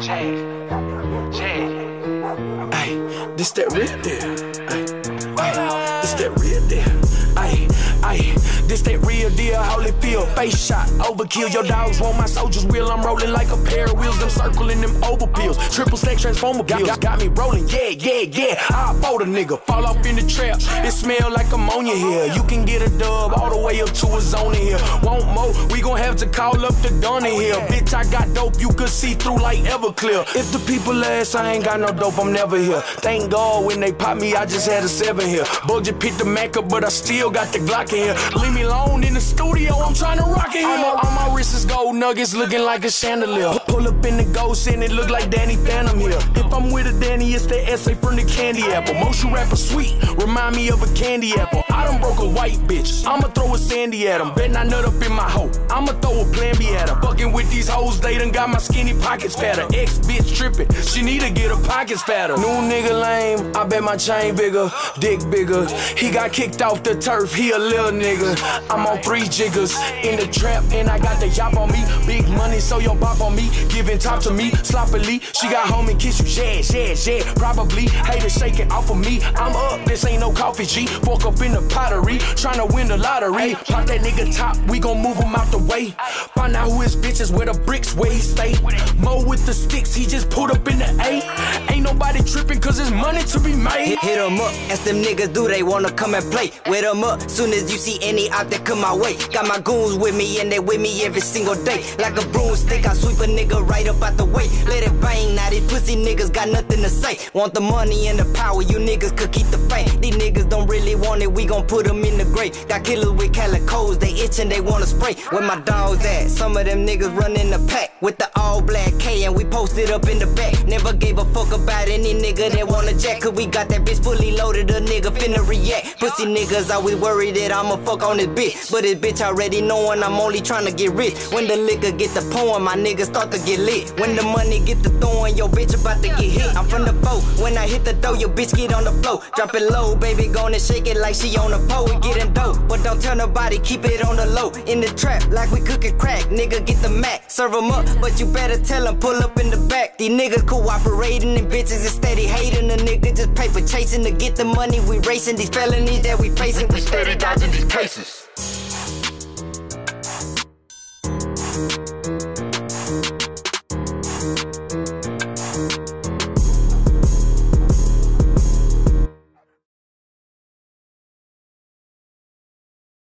Jay, Jay. Hey, this that real deal. Face shot, overkill. Your dogs want my soldiers wheel. I'm rolling like a pair of wheels. Them circling them over pills. Triple stack transformer pills. Got, got me rolling, yeah, yeah, yeah. I fold a nigga, fall off in the trap. It smell like ammonia here. You can get a dub all the way up to a zone in here. Want more? We gon' have to call up the gun in here. Oh, Bitch, I got dope you could see through like Everclear. If the people ask, I ain't got no dope, I'm never here. Thank God when they pop me, I just had a seven here. Just picked the Mac up, but I still got the Glock in here. Leave me alone in the studio, I'm trying to rock it here. My, all my wrists is gold nuggets looking like a chandelier. Pull up in the ghost and it look like Danny Phantom here. If I'm with a Danny, it's the essay from the candy apple. Motion rapper sweet, remind me of a candy apple. I done broke a white bitch, I'ma throw a sandy at him. Bet I nut up in my hoe, I'ma throw a plan B at her. Fucking with these hoes, they done got my skinny pockets fatter. Ex bitch tripping, she need to get her pockets fatter. New nigga lame, I bet my chain bigger, dick bigger. He got kicked off the turf, he a little nigga. I'm on three jiggers in the trap, and I got the yop on me. Big money, so your bop on me. Giving top to me, sloppily. She got home and kiss you, yeah, yeah, yeah. Probably haters shaking off of me. I'm up, this ain't no coffee G. Fork up in the pottery, trying to win the lottery. Pop that nigga top, we gon' move him out the way. Find out who his bitches where the bricks where he stay. Mo with the sticks, he just pulled up to be made. Hit, hit 'em up, ask them niggas do they wanna come and play with 'em up. Soon as you see any out that come my way, got my goons with me and they with me every single day. Like a broomstick, I sweep a nigga right up out the way. Let it bang, now these pussy niggas got nothing to say. Want the money and the power, you niggas could keep the fame. These niggas don't really want it, we gon' put them in the grave. Got killers with calicos, they itching, they wanna spray. Where my dogs at? Some of them niggas running the pack with the all black K and we posted up in the back. Never gave a fuck about any nigga that wanna jack, cause we got that bitch fully loaded, a nigga finna react. Pussy niggas always worried that I'ma fuck on this bitch. But this bitch already knowing I'm only trying to get rich. When the liquor get the pouring, my niggas start to get lit. When the money get the throwing, your bitch about to get hit. I'm from the boat. When I hit the door, your bitch get on the floor. Drop it low, baby, gonna shake it like she on a pole. We getting dope, but don't tell nobody, keep it on the low. In the trap, like we cooking crack. Nigga, get the Mac, serve 'em up, but you better tell 'em, pull up in the back. These niggas cooperating and bitches is steady hating. The nigga just paper chasing to get the money. We racing these felonies that we facing. We steady dodging these cases.